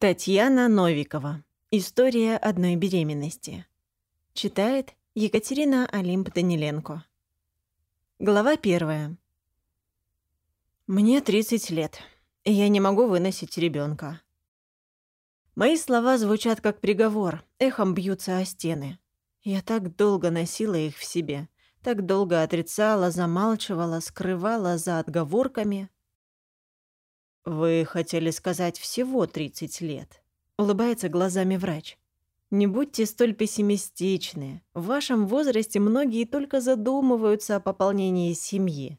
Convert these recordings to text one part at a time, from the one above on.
Татьяна Новикова. История одной беременности. Читает Екатерина Олимп Даниленко. Глава первая. Мне 30 лет, и я не могу выносить ребенка. Мои слова звучат как приговор, эхом бьются о стены. Я так долго носила их в себе, так долго отрицала, замалчивала, скрывала за отговорками — «Вы хотели сказать всего 30 лет», — улыбается глазами врач. «Не будьте столь пессимистичны. В вашем возрасте многие только задумываются о пополнении семьи».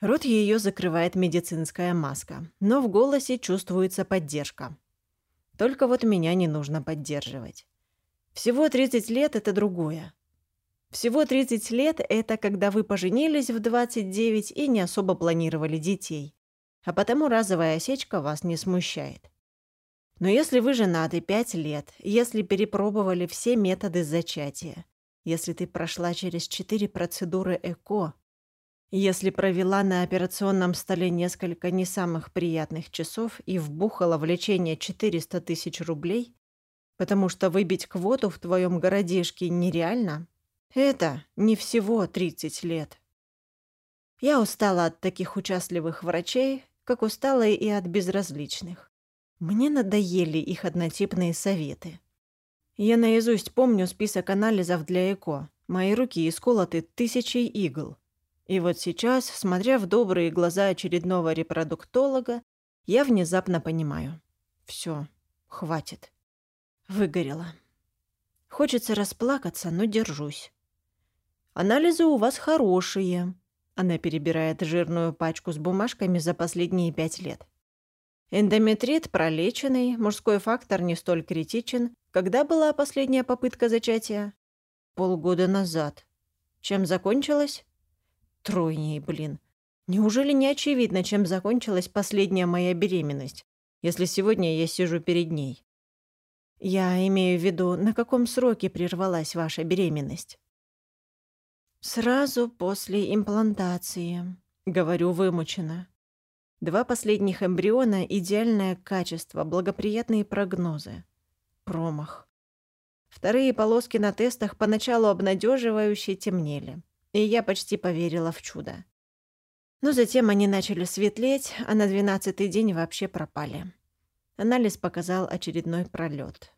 Рот ее закрывает медицинская маска, но в голосе чувствуется поддержка. Только вот меня не нужно поддерживать. Всего 30 лет — это другое. Всего 30 лет — это когда вы поженились в 29 и не особо планировали детей а потому разовая осечка вас не смущает. Но если вы женаты пять лет, если перепробовали все методы зачатия, если ты прошла через четыре процедуры ЭКО, если провела на операционном столе несколько не самых приятных часов и вбухала в лечение 400 тысяч рублей, потому что выбить квоту в твоем городишке нереально, это не всего 30 лет. Я устала от таких участливых врачей, как устала и от безразличных. Мне надоели их однотипные советы. Я наизусть помню список анализов для ЭКО. Мои руки исколоты тысячей игл. И вот сейчас, смотря в добрые глаза очередного репродуктолога, я внезапно понимаю. Все, хватит. Выгорела. Хочется расплакаться, но держусь. Анализы у вас хорошие, она перебирает жирную пачку с бумажками за последние пять лет. Эндометрит пролеченный, мужской фактор не столь критичен. Когда была последняя попытка зачатия? Полгода назад. Чем закончилась? Тройней, блин. Неужели не очевидно, чем закончилась последняя моя беременность, если сегодня я сижу перед ней? Я имею в виду, на каком сроке прервалась ваша беременность? «Сразу после имплантации», — говорю вымученно. Два последних эмбриона — идеальное качество, благоприятные прогнозы. Промах. Вторые полоски на тестах поначалу обнадеживающе темнели, и я почти поверила в чудо. Но затем они начали светлеть, а на двенадцатый день вообще пропали. Анализ показал очередной пролет.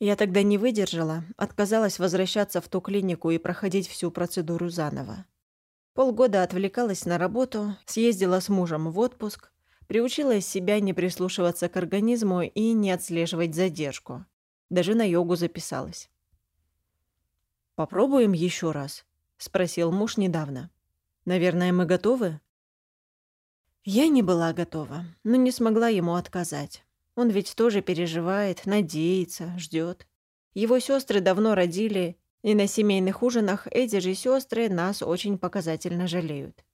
Я тогда не выдержала, отказалась возвращаться в ту клинику и проходить всю процедуру заново. Полгода отвлекалась на работу, съездила с мужем в отпуск, приучила себя не прислушиваться к организму и не отслеживать задержку. Даже на йогу записалась. «Попробуем еще раз?» — спросил муж недавно. «Наверное, мы готовы?» Я не была готова, но не смогла ему отказать. Он ведь тоже переживает, надеется, ждет. Его сестры давно родили, и на семейных ужинах эти же сестры нас очень показательно жалеют.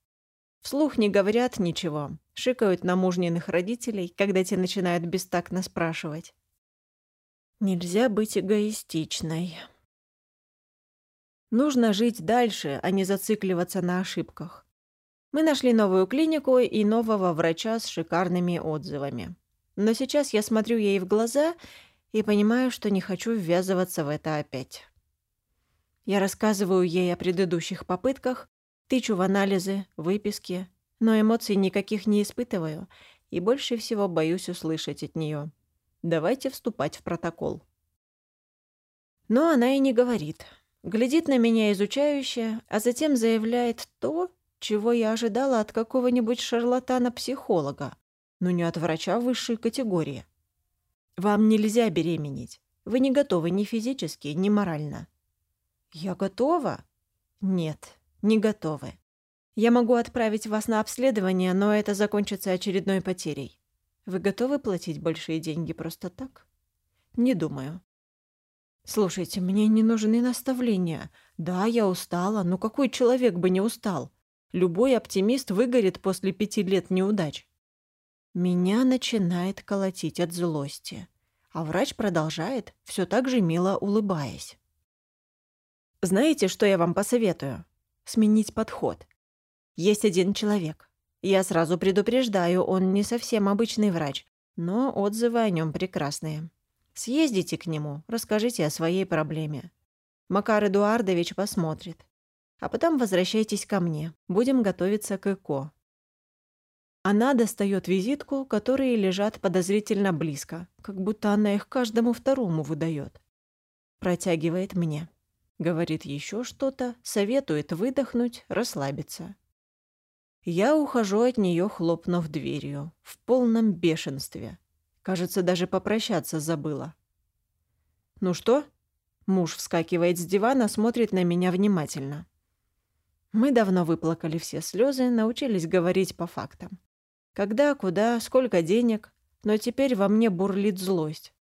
Вслух не говорят ничего, шикают на мужниных родителей, когда те начинают бестактно спрашивать. Нельзя быть эгоистичной. Нужно жить дальше, а не зацикливаться на ошибках. Мы нашли новую клинику и нового врача с шикарными отзывами. Но сейчас я смотрю ей в глаза и понимаю, что не хочу ввязываться в это опять. Я рассказываю ей о предыдущих попытках, тычу в анализы, выписки, но эмоций никаких не испытываю и больше всего боюсь услышать от нее. Давайте вступать в протокол. Но она и не говорит. Глядит на меня изучающе, а затем заявляет то, чего я ожидала от какого-нибудь шарлатана-психолога но не от врача высшей категории. Вам нельзя беременеть. Вы не готовы ни физически, ни морально. Я готова? Нет, не готовы. Я могу отправить вас на обследование, но это закончится очередной потерей. Вы готовы платить большие деньги просто так? Не думаю. Слушайте, мне не нужны наставления. Да, я устала, но какой человек бы не устал? Любой оптимист выгорит после пяти лет неудач. Меня начинает колотить от злости, а врач продолжает, все так же мило улыбаясь. Знаете, что я вам посоветую? Сменить подход. Есть один человек. Я сразу предупреждаю, он не совсем обычный врач, но отзывы о нем прекрасные. Съездите к нему, расскажите о своей проблеме. Макар Эдуардович посмотрит. А потом возвращайтесь ко мне. Будем готовиться к ЭКО. Она достает визитку, которые лежат подозрительно близко, как будто она их каждому второму выдает. Протягивает мне. Говорит еще что-то, советует выдохнуть, расслабиться. Я ухожу от нее, хлопнув дверью, в полном бешенстве. Кажется, даже попрощаться забыла. «Ну что?» Муж вскакивает с дивана, смотрит на меня внимательно. Мы давно выплакали все слезы, научились говорить по фактам. Когда, куда, сколько денег, но теперь во мне бурлит злость.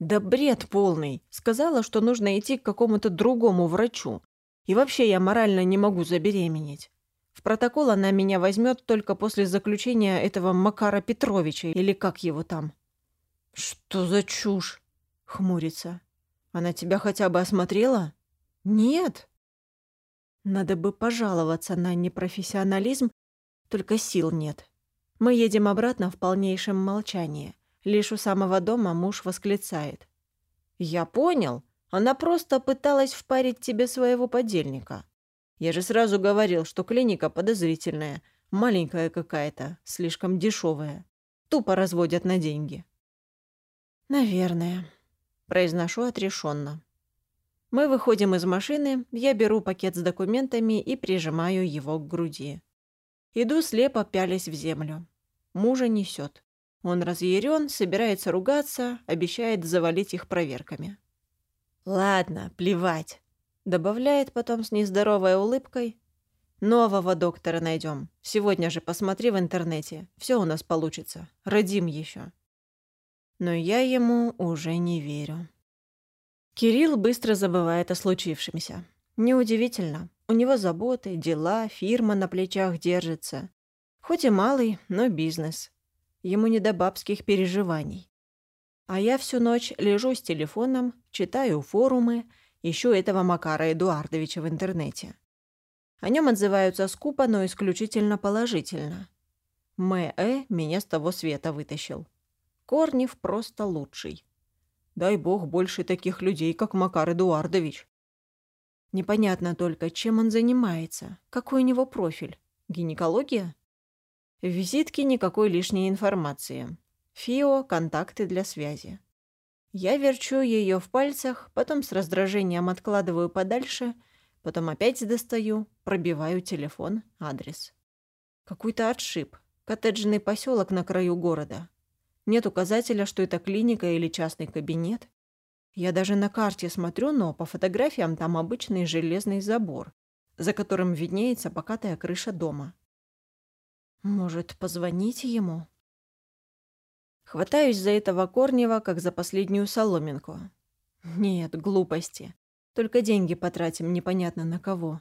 «Да бред полный!» Сказала, что нужно идти к какому-то другому врачу. И вообще я морально не могу забеременеть. В протокол она меня возьмет только после заключения этого Макара Петровича, или как его там. «Что за чушь?» — хмурится. «Она тебя хотя бы осмотрела?» «Нет». Надо бы пожаловаться на непрофессионализм, только сил нет. Мы едем обратно в полнейшем молчании. Лишь у самого дома муж восклицает. «Я понял. Она просто пыталась впарить тебе своего подельника. Я же сразу говорил, что клиника подозрительная, маленькая какая-то, слишком дешевая. Тупо разводят на деньги. Наверное, произношу отрешенно. Мы выходим из машины, я беру пакет с документами и прижимаю его к груди. Иду слепо, пялясь в землю. Мужа несет. Он разъярен, собирается ругаться, обещает завалить их проверками. «Ладно, плевать. Добавляет потом с нездоровой улыбкой. «Нового доктора найдем. Сегодня же посмотри в интернете. Все у нас получится. Родим еще». Но я ему уже не верю. Кирилл быстро забывает о случившемся. Неудивительно. У него заботы, дела, фирма на плечах держится. Хоть и малый, но бизнес. Ему не до бабских переживаний. А я всю ночь лежу с телефоном, читаю форумы, ищу этого Макара Эдуардовича в интернете. О нем отзываются скупо, но исключительно положительно. Мэ меня с того света вытащил. Корнев просто лучший. Дай бог больше таких людей, как Макар Эдуардович. Непонятно только, чем он занимается, какой у него профиль. Гинекология? В визитке никакой лишней информации. ФИО – контакты для связи. Я верчу ее в пальцах, потом с раздражением откладываю подальше, потом опять достаю, пробиваю телефон, адрес. Какой-то отшиб, коттеджный поселок на краю города. Нет указателя, что это клиника или частный кабинет. Я даже на карте смотрю, но по фотографиям там обычный железный забор, за которым виднеется покатая крыша дома. Может, позвонить ему? Хватаюсь за этого Корнева, как за последнюю соломинку. Нет, глупости. Только деньги потратим непонятно на кого.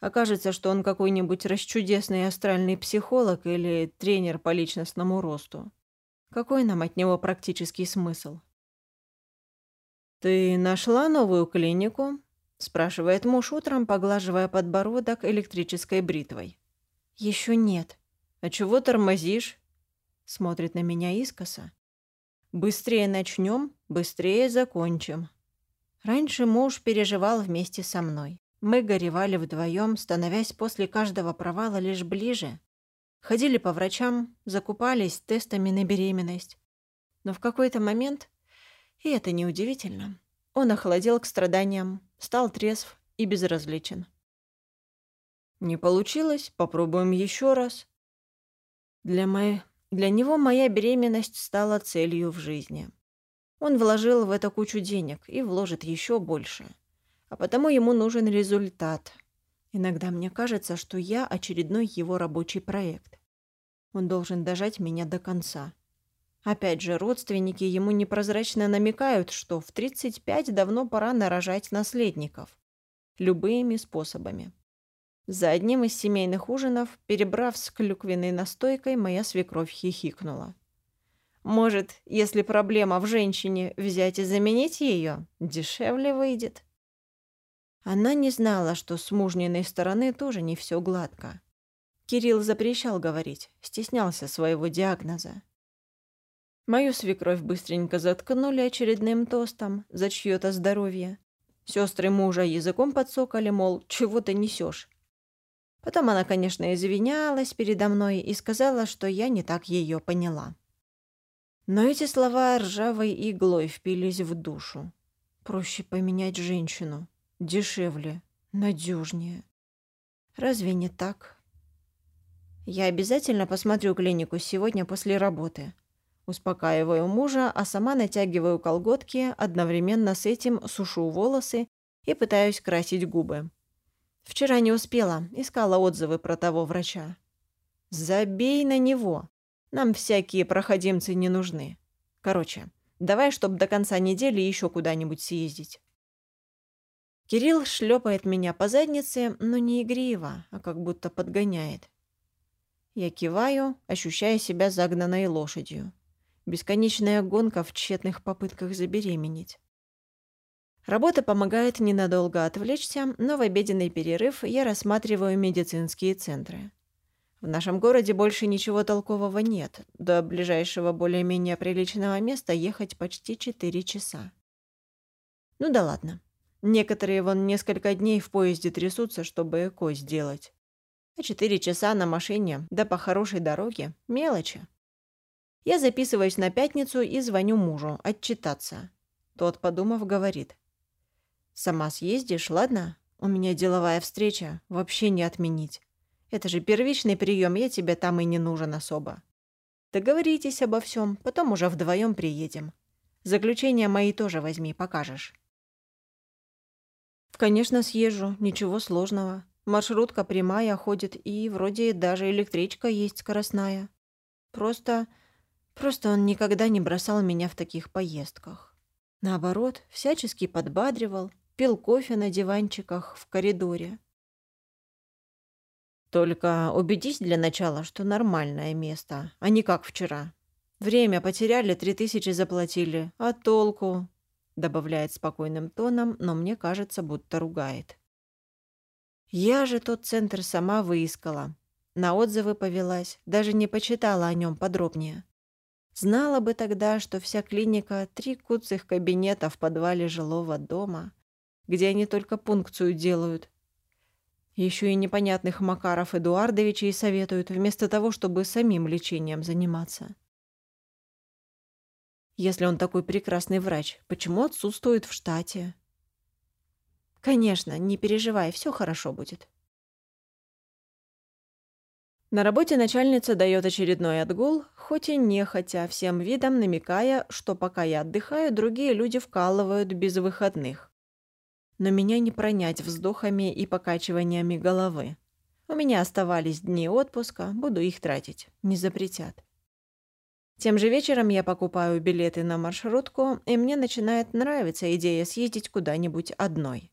Окажется, что он какой-нибудь расчудесный астральный психолог или тренер по личностному росту. Какой нам от него практический смысл? «Ты нашла новую клинику?» – спрашивает муж утром, поглаживая подбородок электрической бритвой. Еще нет. А чего тормозишь? Смотрит на меня искоса. Быстрее начнем, быстрее закончим. Раньше муж переживал вместе со мной. Мы горевали вдвоем, становясь после каждого провала лишь ближе. Ходили по врачам, закупались тестами на беременность. Но в какой-то момент, и это неудивительно, он охладел к страданиям, стал трезв и безразличен. Не получилось, попробуем еще раз. Для моей для него моя беременность стала целью в жизни. Он вложил в это кучу денег и вложит еще больше. А потому ему нужен результат. Иногда мне кажется, что я очередной его рабочий проект. Он должен дожать меня до конца. Опять же, родственники ему непрозрачно намекают, что в 35 давно пора нарожать наследников. Любыми способами. За одним из семейных ужинов, перебрав с клюквенной настойкой, моя свекровь хихикнула. «Может, если проблема в женщине, взять и заменить ее, дешевле выйдет?» Она не знала, что с мужниной стороны тоже не все гладко. Кирилл запрещал говорить, стеснялся своего диагноза. Мою свекровь быстренько заткнули очередным тостом за чьё-то здоровье. Сестры мужа языком подсокали, мол, чего ты несешь. Потом она, конечно, извинялась передо мной и сказала, что я не так ее поняла. Но эти слова ржавой иглой впились в душу. Проще поменять женщину. Дешевле, надежнее. Разве не так? Я обязательно посмотрю клинику сегодня после работы. Успокаиваю мужа, а сама натягиваю колготки, одновременно с этим сушу волосы и пытаюсь красить губы. Вчера не успела, искала отзывы про того врача. Забей на него. Нам всякие проходимцы не нужны. Короче, давай, чтоб до конца недели еще куда-нибудь съездить. Кирилл шлепает меня по заднице, но не игриво, а как будто подгоняет. Я киваю, ощущая себя загнанной лошадью. Бесконечная гонка в тщетных попытках забеременеть. Работа помогает ненадолго отвлечься, но в обеденный перерыв я рассматриваю медицинские центры. В нашем городе больше ничего толкового нет. До ближайшего более-менее приличного места ехать почти 4 часа. Ну да ладно. Некоторые вон несколько дней в поезде трясутся, чтобы ЭКО сделать. А 4 часа на машине, да по хорошей дороге – мелочи. Я записываюсь на пятницу и звоню мужу отчитаться. Тот, подумав, говорит. «Сама съездишь, ладно? У меня деловая встреча, вообще не отменить. Это же первичный прием, я тебе там и не нужен особо. Договоритесь обо всем, потом уже вдвоем приедем. Заключения мои тоже возьми, покажешь. Конечно, съезжу, ничего сложного. Маршрутка прямая ходит, и вроде даже электричка есть скоростная. Просто... Просто он никогда не бросал меня в таких поездках. Наоборот, всячески подбадривал, пил кофе на диванчиках в коридоре. Только убедись для начала, что нормальное место, а не как вчера. Время потеряли, три тысячи заплатили. А толку?» Добавляет спокойным тоном, но мне кажется, будто ругает. «Я же тот центр сама выискала. На отзывы повелась, даже не почитала о нем подробнее. Знала бы тогда, что вся клиника — три куцых кабинета в подвале жилого дома, где они только пункцию делают, еще и непонятных Макаров Эдуардовичей советуют, вместо того, чтобы самим лечением заниматься. Если он такой прекрасный врач, почему отсутствует в штате? Конечно, не переживай, все хорошо будет. На работе начальница дает очередной отгул, хоть и нехотя, всем видом намекая, что пока я отдыхаю, другие люди вкалывают без выходных но меня не пронять вздохами и покачиваниями головы. У меня оставались дни отпуска, буду их тратить, не запретят. Тем же вечером я покупаю билеты на маршрутку, и мне начинает нравиться идея съездить куда-нибудь одной.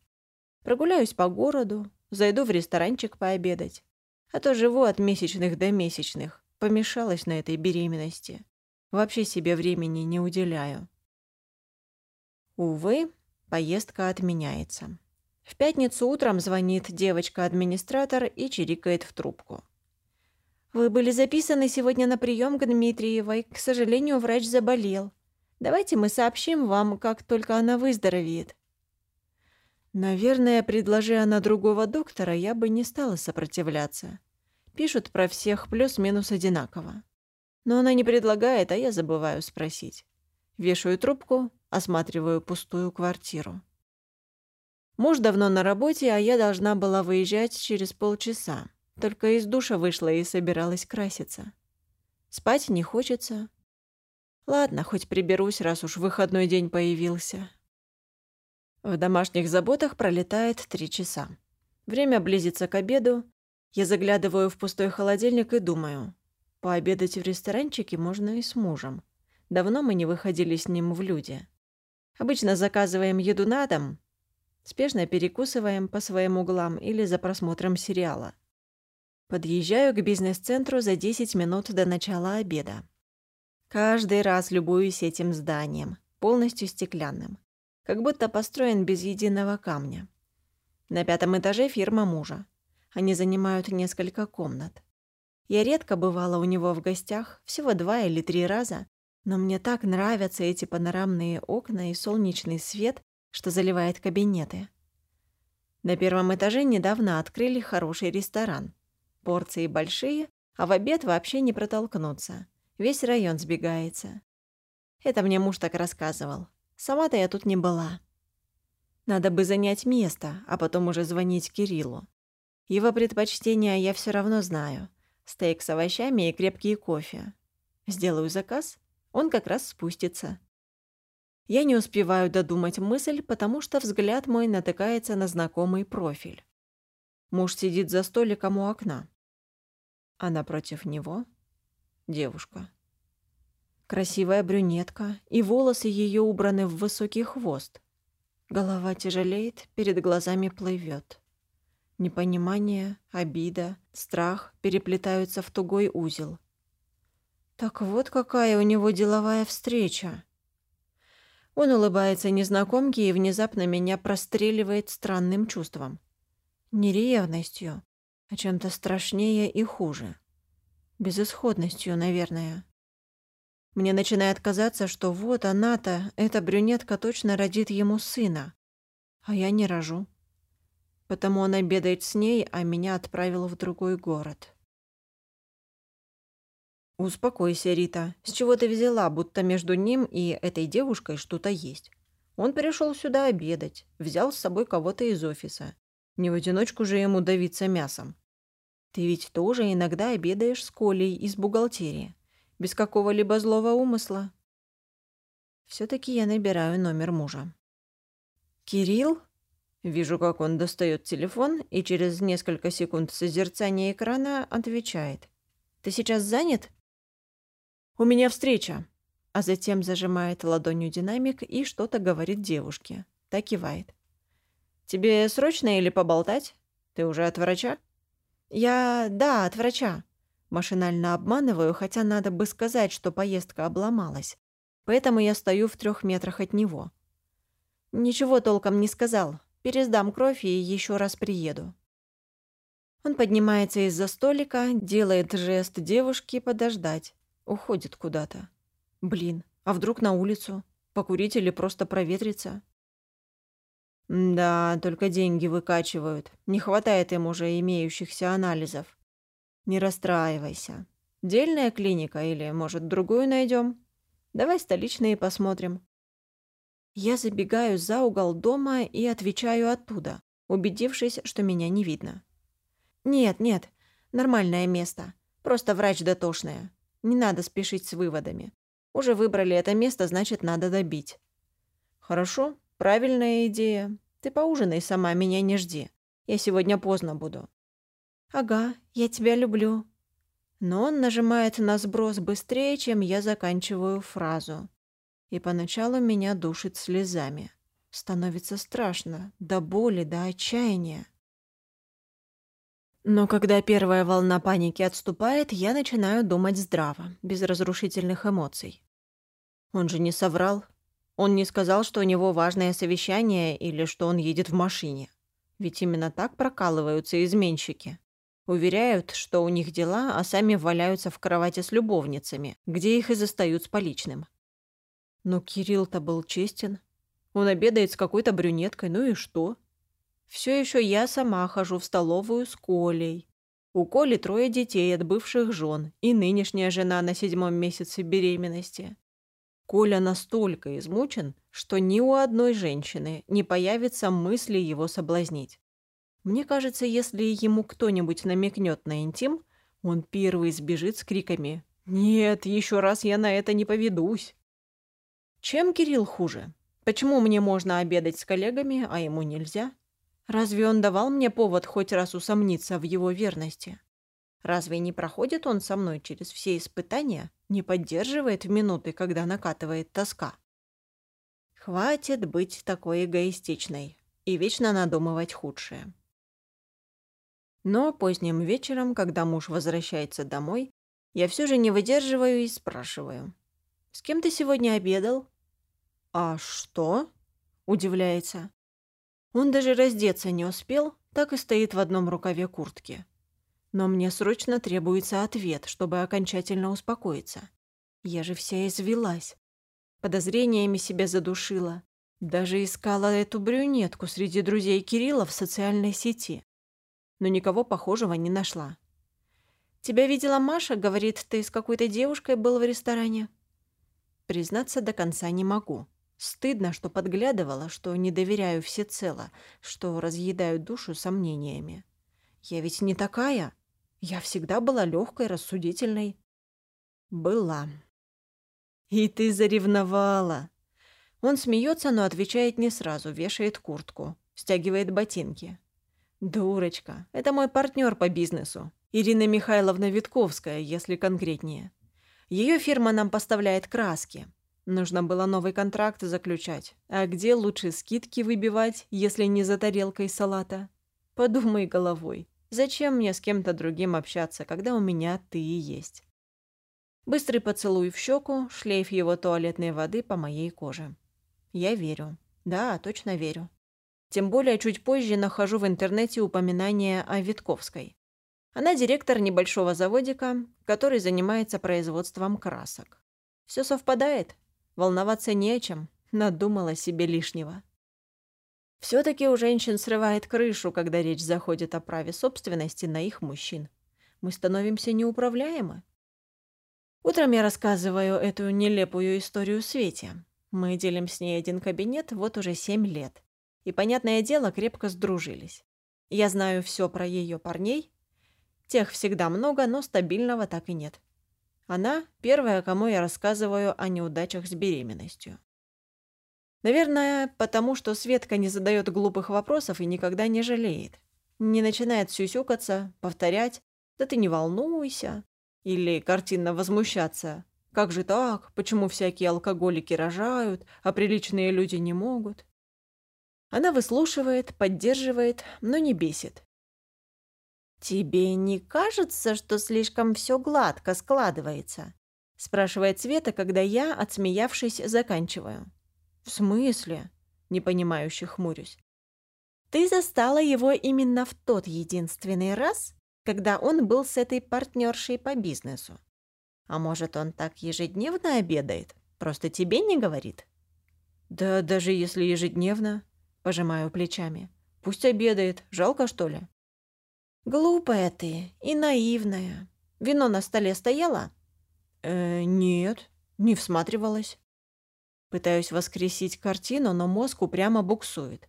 Прогуляюсь по городу, зайду в ресторанчик пообедать. А то живу от месячных до месячных, помешалась на этой беременности. Вообще себе времени не уделяю. Увы, Поездка отменяется. В пятницу утром звонит девочка-администратор и чирикает в трубку. «Вы были записаны сегодня на прием к Дмитриевой. К сожалению, врач заболел. Давайте мы сообщим вам, как только она выздоровеет». Наверное, предложи она другого доктора, я бы не стала сопротивляться. Пишут про всех плюс-минус одинаково. Но она не предлагает, а я забываю спросить. Вешаю трубку, осматриваю пустую квартиру. Муж давно на работе, а я должна была выезжать через полчаса. Только из душа вышла и собиралась краситься. Спать не хочется. Ладно, хоть приберусь, раз уж выходной день появился. В домашних заботах пролетает три часа. Время близится к обеду. Я заглядываю в пустой холодильник и думаю, пообедать в ресторанчике можно и с мужем. Давно мы не выходили с ним в люди. Обычно заказываем еду на дом, спешно перекусываем по своим углам или за просмотром сериала. Подъезжаю к бизнес-центру за 10 минут до начала обеда. Каждый раз любуюсь этим зданием, полностью стеклянным, как будто построен без единого камня. На пятом этаже фирма мужа. Они занимают несколько комнат. Я редко бывала у него в гостях, всего два или три раза, но мне так нравятся эти панорамные окна и солнечный свет, что заливает кабинеты. На первом этаже недавно открыли хороший ресторан. Порции большие, а в обед вообще не протолкнуться. Весь район сбегается. Это мне муж так рассказывал. Сама-то я тут не была. Надо бы занять место, а потом уже звонить Кириллу. Его предпочтения я все равно знаю. Стейк с овощами и крепкий кофе. Сделаю заказ, он как раз спустится. Я не успеваю додумать мысль, потому что взгляд мой натыкается на знакомый профиль. Муж сидит за столиком у окна. А напротив него — девушка. Красивая брюнетка, и волосы ее убраны в высокий хвост. Голова тяжелеет, перед глазами плывет. Непонимание, обида, страх переплетаются в тугой узел. Так вот какая у него деловая встреча. Он улыбается незнакомке и внезапно меня простреливает странным чувством. Не ревностью, а чем-то страшнее и хуже. Безысходностью, наверное. Мне начинает казаться, что вот она-то, эта брюнетка точно родит ему сына, а я не рожу. Потому он обедает с ней, а меня отправил в другой город. «Успокойся, Рита. С чего ты взяла, будто между ним и этой девушкой что-то есть? Он пришел сюда обедать, взял с собой кого-то из офиса. Не в одиночку же ему давиться мясом. Ты ведь тоже иногда обедаешь с Колей из бухгалтерии, без какого-либо злого умысла. все таки я набираю номер мужа. «Кирилл?» Вижу, как он достает телефон и через несколько секунд созерцания экрана отвечает. «Ты сейчас занят?» «У меня встреча», а затем зажимает ладонью динамик и что-то говорит девушке. Так кивает. «Тебе срочно или поболтать? Ты уже от врача?» «Я... да, от врача». Машинально обманываю, хотя надо бы сказать, что поездка обломалась. Поэтому я стою в трех метрах от него. Ничего толком не сказал. Пересдам кровь и еще раз приеду. Он поднимается из-за столика, делает жест девушке подождать. Уходит куда-то. Блин, а вдруг на улицу? Покурить или просто проветриться? Да, только деньги выкачивают. Не хватает им уже имеющихся анализов. Не расстраивайся. Дельная клиника или, может, другую найдем? Давай столичные посмотрим. Я забегаю за угол дома и отвечаю оттуда, убедившись, что меня не видно. Нет, нет, нормальное место. Просто врач дотошная. Не надо спешить с выводами. Уже выбрали это место, значит, надо добить. Хорошо, правильная идея. Ты поужинай сама, меня не жди. Я сегодня поздно буду. Ага, я тебя люблю. Но он нажимает на сброс быстрее, чем я заканчиваю фразу. И поначалу меня душит слезами. Становится страшно, до боли, до отчаяния. Но когда первая волна паники отступает, я начинаю думать здраво, без разрушительных эмоций. Он же не соврал. Он не сказал, что у него важное совещание или что он едет в машине. Ведь именно так прокалываются изменщики. Уверяют, что у них дела, а сами валяются в кровати с любовницами, где их и застают с поличным. Но Кирилл-то был честен. Он обедает с какой-то брюнеткой, ну и что? Все еще я сама хожу в столовую с Колей. У Коли трое детей от бывших жен и нынешняя жена на седьмом месяце беременности. Коля настолько измучен, что ни у одной женщины не появится мысли его соблазнить. Мне кажется, если ему кто-нибудь намекнет на интим, он первый сбежит с криками «Нет, еще раз я на это не поведусь». Чем Кирилл хуже? Почему мне можно обедать с коллегами, а ему нельзя? Разве он давал мне повод хоть раз усомниться в его верности? Разве не проходит он со мной через все испытания, не поддерживает в минуты, когда накатывает тоска? Хватит быть такой эгоистичной и вечно надумывать худшее. Но поздним вечером, когда муж возвращается домой, я все же не выдерживаю и спрашиваю. «С кем ты сегодня обедал?» «А что?» – удивляется. Он даже раздеться не успел, так и стоит в одном рукаве куртки. Но мне срочно требуется ответ, чтобы окончательно успокоиться. Я же вся извелась. Подозрениями себя задушила. Даже искала эту брюнетку среди друзей Кирилла в социальной сети. Но никого похожего не нашла. «Тебя видела Маша? Говорит, ты с какой-то девушкой был в ресторане?» Признаться до конца не могу. Стыдно, что подглядывала, что не доверяю всецело, что разъедаю душу сомнениями. Я ведь не такая. Я всегда была легкой, рассудительной. Была. И ты заревновала. Он смеется, но отвечает не сразу, вешает куртку, стягивает ботинки. Дурочка, это мой партнер по бизнесу. Ирина Михайловна Витковская, если конкретнее. Ее фирма нам поставляет краски. Нужно было новый контракт заключать. А где лучше скидки выбивать, если не за тарелкой салата? Подумай головой. Зачем мне с кем-то другим общаться, когда у меня ты есть? Быстрый поцелуй в щеку, шлейф его туалетной воды по моей коже. Я верю. Да, точно верю. Тем более чуть позже нахожу в интернете упоминание о Витковской. Она директор небольшого заводика, который занимается производством красок. Все совпадает, Волноваться не о чем, надумала себе лишнего. Все-таки у женщин срывает крышу, когда речь заходит о праве собственности на их мужчин. Мы становимся неуправляемы. Утром я рассказываю эту нелепую историю Свете. Мы делим с ней один кабинет вот уже семь лет. И, понятное дело, крепко сдружились. Я знаю все про ее парней. Тех всегда много, но стабильного так и нет. Она – первая, кому я рассказываю о неудачах с беременностью. Наверное, потому что Светка не задает глупых вопросов и никогда не жалеет. Не начинает сюсюкаться, повторять «да ты не волнуйся» или картинно возмущаться «как же так, почему всякие алкоголики рожают, а приличные люди не могут». Она выслушивает, поддерживает, но не бесит. «Тебе не кажется, что слишком все гладко складывается?» – спрашивает Света, когда я, отсмеявшись, заканчиваю. «В смысле?» – непонимающе хмурюсь. «Ты застала его именно в тот единственный раз, когда он был с этой партнершей по бизнесу. А может, он так ежедневно обедает, просто тебе не говорит?» «Да даже если ежедневно», – пожимаю плечами. «Пусть обедает, жалко, что ли?» «Глупая ты и наивная. Вино на столе стояло?» «Э, нет, не всматривалась». Пытаюсь воскресить картину, но мозг упрямо буксует.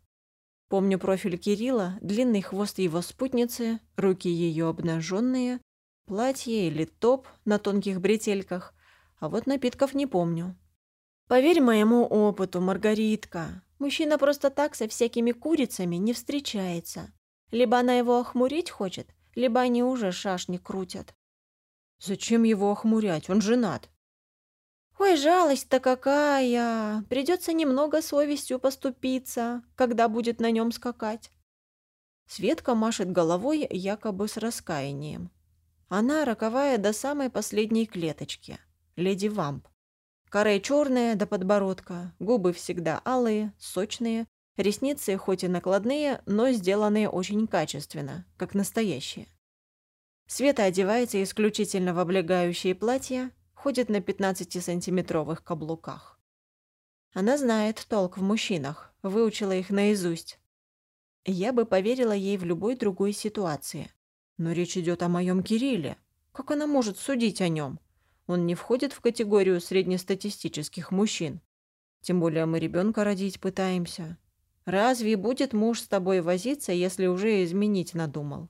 Помню профиль Кирилла, длинный хвост его спутницы, руки ее обнаженные, платье или топ на тонких бретельках, а вот напитков не помню. Поверь моему опыту, Маргаритка, мужчина просто так со всякими курицами не встречается. Либо она его охмурить хочет, либо они уже шашни крутят. Зачем его охмурять? Он женат. Ой, жалость-то какая! Придется немного совестью поступиться, когда будет на нем скакать. Светка машет головой якобы с раскаянием. Она роковая до самой последней клеточки. Леди Вамп. Коры черная до подбородка, губы всегда алые, сочные, Ресницы хоть и накладные, но сделанные очень качественно, как настоящие. Света одевается исключительно в облегающие платья, ходит на 15-сантиметровых каблуках. Она знает толк в мужчинах, выучила их наизусть. Я бы поверила ей в любой другой ситуации. Но речь идет о моем Кирилле. Как она может судить о нем? Он не входит в категорию среднестатистических мужчин. Тем более мы ребенка родить пытаемся. Разве будет муж с тобой возиться, если уже изменить надумал?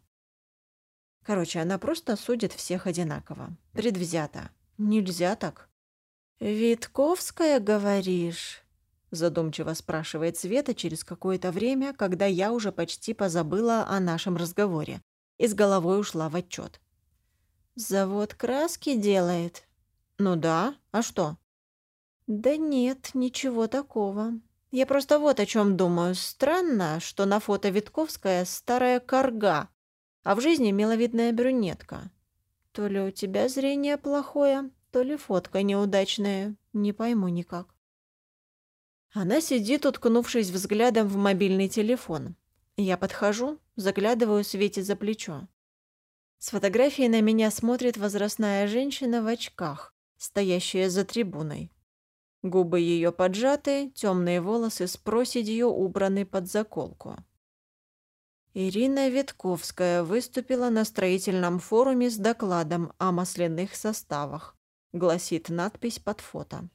Короче, она просто судит всех одинаково. Предвзято. Нельзя так. «Витковская, говоришь?» Задумчиво спрашивает Света через какое-то время, когда я уже почти позабыла о нашем разговоре и с головой ушла в отчет. «Завод краски делает?» «Ну да, а что?» «Да нет, ничего такого. Я просто вот о чем думаю. Странно, что на фото Витковская старая корга, а в жизни миловидная брюнетка. То ли у тебя зрение плохое, то ли фотка неудачная. Не пойму никак. Она сидит, уткнувшись взглядом в мобильный телефон. Я подхожу, заглядываю Свете за плечо. С фотографии на меня смотрит возрастная женщина в очках, стоящая за трибуной. Губы ее поджаты, темные волосы с проседью убраны под заколку. Ирина Витковская выступила на строительном форуме с докладом о масляных составах, гласит надпись под фото.